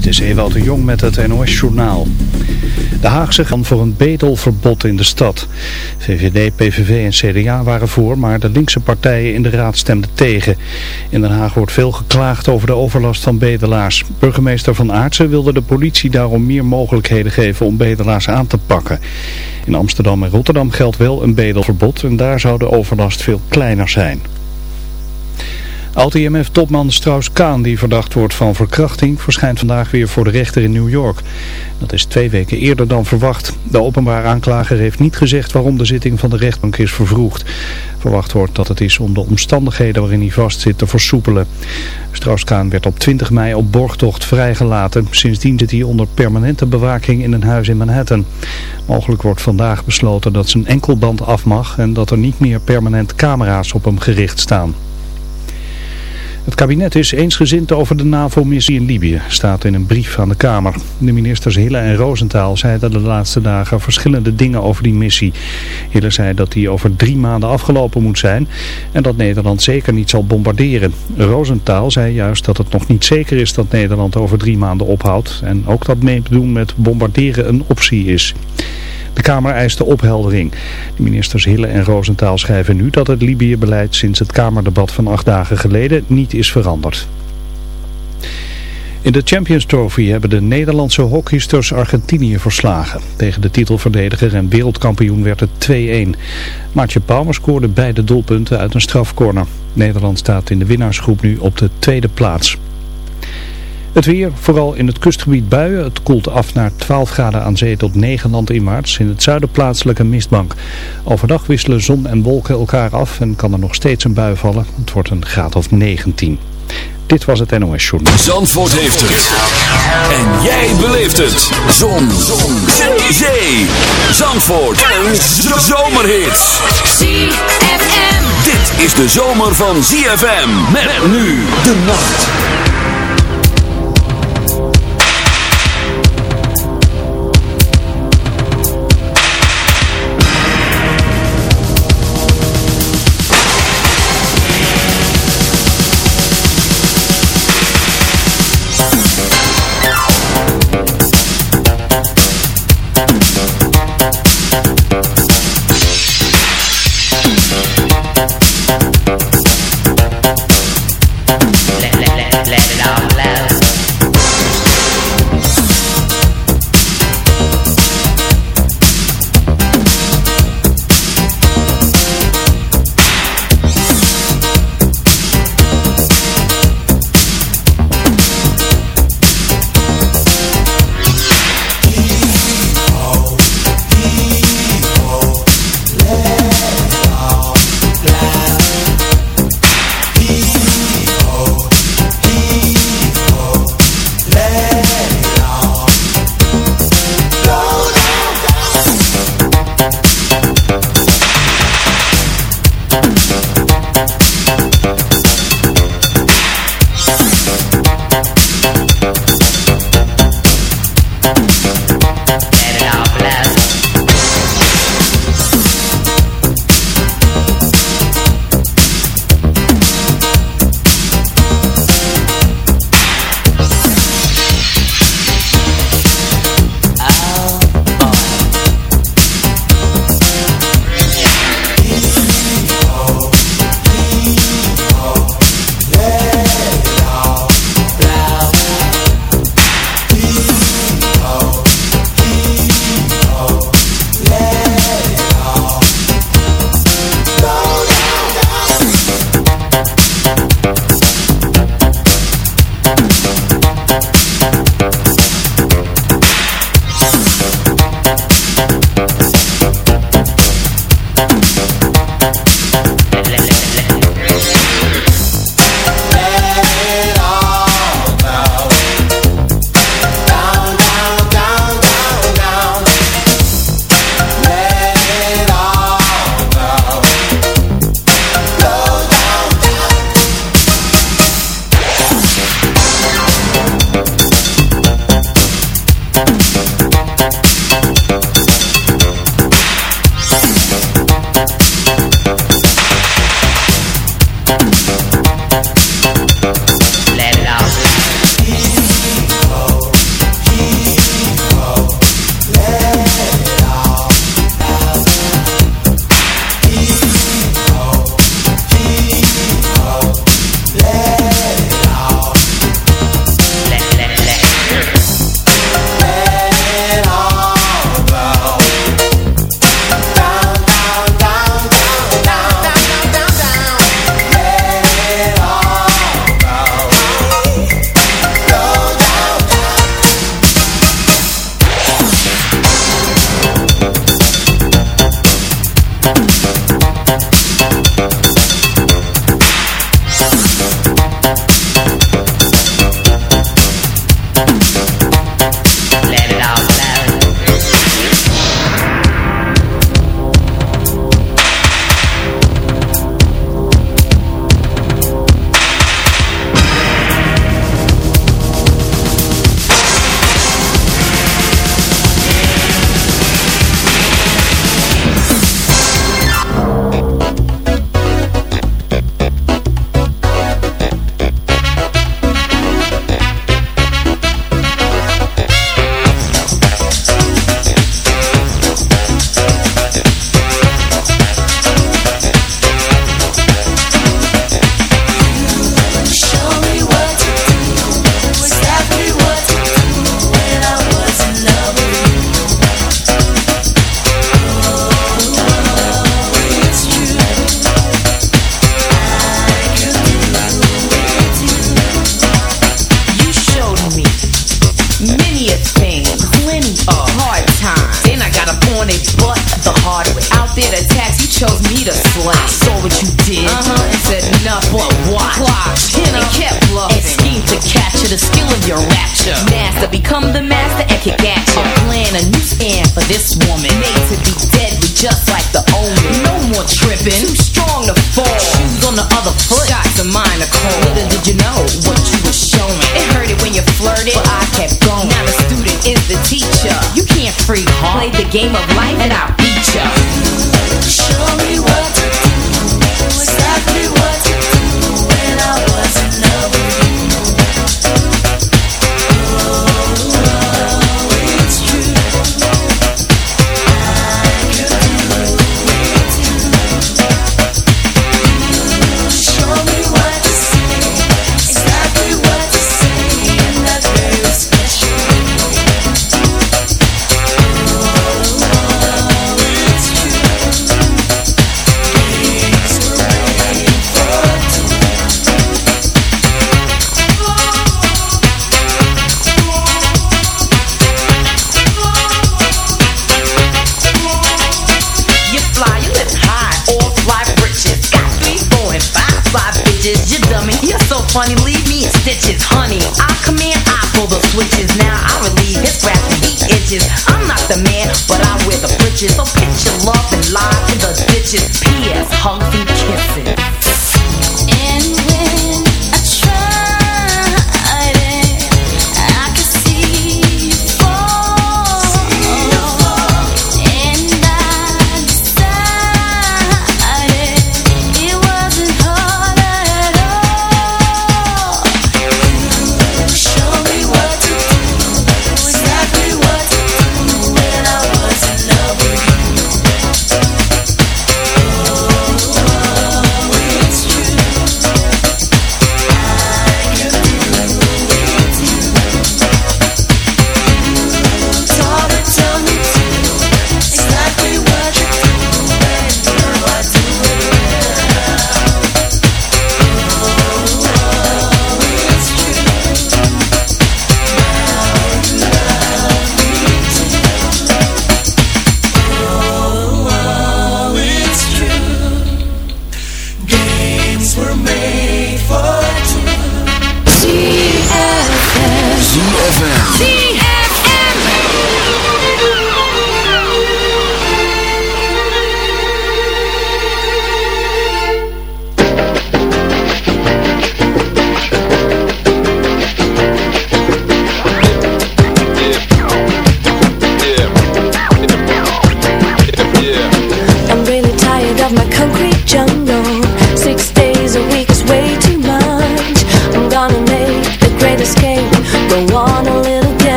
Dit is Ewout de Jong met het NOS-journaal. De Haagse gaan voor een bedelverbod in de stad. VVD, PVV en CDA waren voor, maar de linkse partijen in de raad stemden tegen. In Den Haag wordt veel geklaagd over de overlast van bedelaars. Burgemeester Van Aartsen wilde de politie daarom meer mogelijkheden geven om bedelaars aan te pakken. In Amsterdam en Rotterdam geldt wel een bedelverbod en daar zou de overlast veel kleiner zijn. Oud-IMF-topman Strauss-Kaan, die verdacht wordt van verkrachting, verschijnt vandaag weer voor de rechter in New York. Dat is twee weken eerder dan verwacht. De openbaar aanklager heeft niet gezegd waarom de zitting van de rechtbank is vervroegd. Verwacht wordt dat het is om de omstandigheden waarin hij vastzit te versoepelen. Strauss-Kaan werd op 20 mei op borgtocht vrijgelaten. Sindsdien zit hij onder permanente bewaking in een huis in Manhattan. Mogelijk wordt vandaag besloten dat zijn enkelband af mag en dat er niet meer permanent camera's op hem gericht staan. Het kabinet is eensgezind over de NAVO-missie in Libië, staat in een brief aan de Kamer. De ministers Hille en Roosentaal zeiden de laatste dagen verschillende dingen over die missie. Hille zei dat die over drie maanden afgelopen moet zijn en dat Nederland zeker niet zal bombarderen. Roosentaal zei juist dat het nog niet zeker is dat Nederland over drie maanden ophoudt en ook dat meedoen met bombarderen een optie is. De Kamer eiste opheldering. De ministers Hille en Roosentaal schrijven nu dat het Libië-beleid sinds het Kamerdebat van acht dagen geleden niet is veranderd. In de Champions Trophy hebben de Nederlandse hockeysters Argentinië verslagen. Tegen de titelverdediger en wereldkampioen werd het 2-1. Maartje Palmer scoorde beide doelpunten uit een strafcorner. Nederland staat in de winnaarsgroep nu op de tweede plaats. Het weer, vooral in het kustgebied buien. Het koelt af naar 12 graden aan zee tot 9 land in maart. In het zuiden plaatselijke mistbank. Overdag wisselen zon en wolken elkaar af en kan er nog steeds een bui vallen. Het wordt een graad of 19. Dit was het NOS Journal. Zandvoort heeft het. En jij beleeft het. Zon. zon. Zee. Zee. Zandvoort. Een zomerhit. ZFM. Dit is de zomer van ZFM. Met nu de nacht.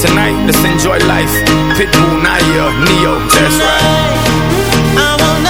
Tonight, let's enjoy life. Pitbull, Nadia, Neo, that's right. Grab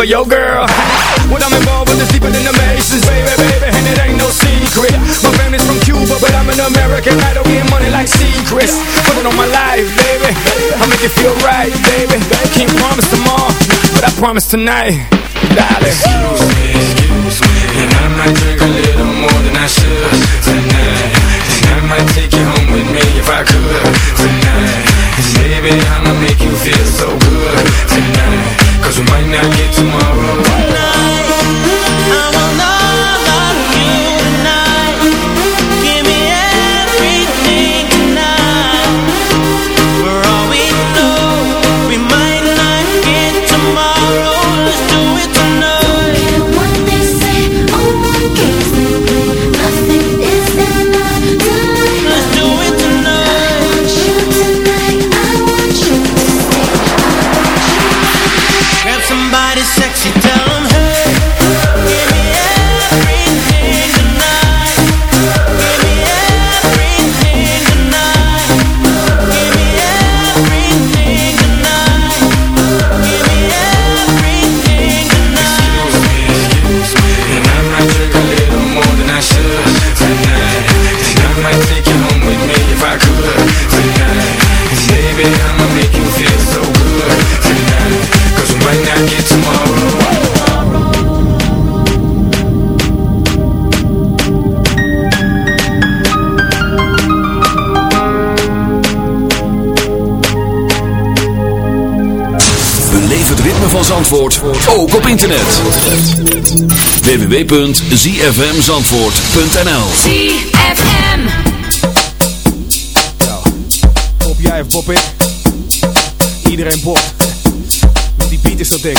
of your girl. When I'm involved with this deeper than the Masons, baby, baby, and it ain't no secret. My family's from Cuba, but I'm an American idol, getting money like secrets. Put it on my life, baby. I make it feel right, baby. Can't promise tomorrow, but I promise tonight. Darling. Excuse me, excuse me, and I might drink a little more than I should tonight. And I might take you home with me if I could tonight. And baby, I'ma make you feel so good tonight. Cause we might not get tomorrow. Give Zandvoort ook op internet. www.zfmzandvoort.nl ZFM. Pop jij of pop ik? Iedereen pop. Want die beat is zo dik.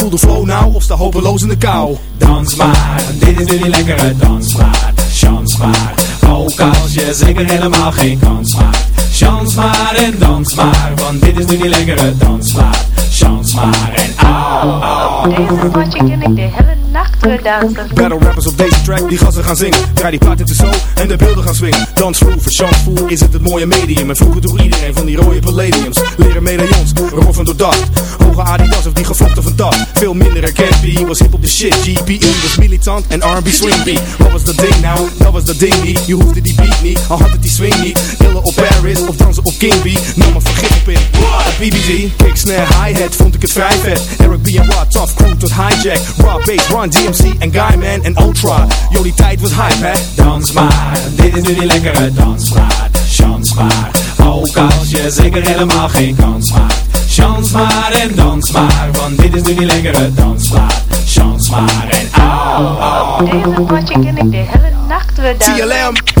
Voel de flow nou of sta hopeloos in de kou. Dans maar, dit is nu die lekkere dansmaat. Chans maar, ook als je zeker helemaal geen kans maakt. Chans maar en dans maar, want dit is nu die lekkere dansmaat. Chans maar en au, au. Deze potje ken ik de hele nacht weer dansen. Battle rappers op deze track, die gassen gaan zingen. Draai die plaat in de zo en de beelden gaan swingen. Dansvloer, voor chansvoer is het het mooie medium. En vroeger door iedereen van die rode palladiums. Leren medaillons, roffen door dat. Hoge Adidas of die gevlochten van dat. Veel minder herkend, was hip op de shit. GPE was militant en R&B swing beat. Wat was dat ding nou? Dat was dat ding niet. Je hoefde die beat niet, al had het die swing niet. Illen op Paris of dansen op King B. Nam maar vergif op in. Op BBG, kick, snare, hi-hat, vond ik het vrij vet. Eric B en Rod, tough crew tot hijack. Raw bass, Run DMC en Guyman en Ultra. Yo, die tijd was hype, hè? Dans maar, dit is nu die lekkere dansmaat. Chans maar, ook als je zeker helemaal geen kans maakt. Chans maar en dans maar, want dit is nu die lekkere dansmaat. Chans maar en au, au. Deze potje ken ik de hele nacht weer dansen.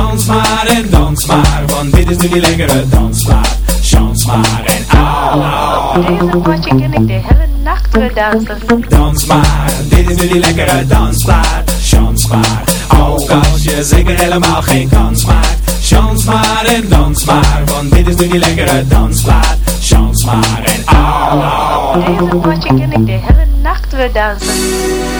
Chans maar en dans maar, want dit is nu die lekkere dansmaat. Chans maar en au, au. Deze potje ken ik de hele nacht weer dansen. Dans maar, dit is nu die lekkere dansplaat. Chans maar, ook als je zeker helemaal geen kans maakt. Chans maar en dans maar, want dit is nu die lekkere dansplaat. Chans maar en au, au. Deze potje ken ik de hele nacht weer dansen.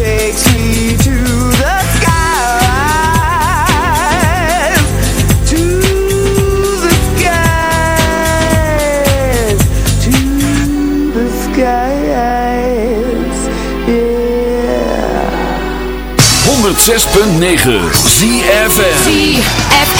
who takes me to the skies. To the skies. To the skies. Yeah. 106.9 ZFM ZFM.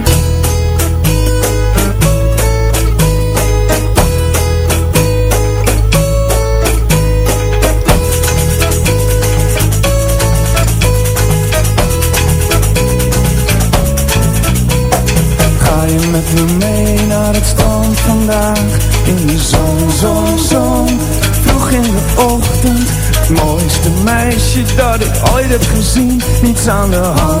gezien Niets aan